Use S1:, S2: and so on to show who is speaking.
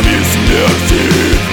S1: сами смерти.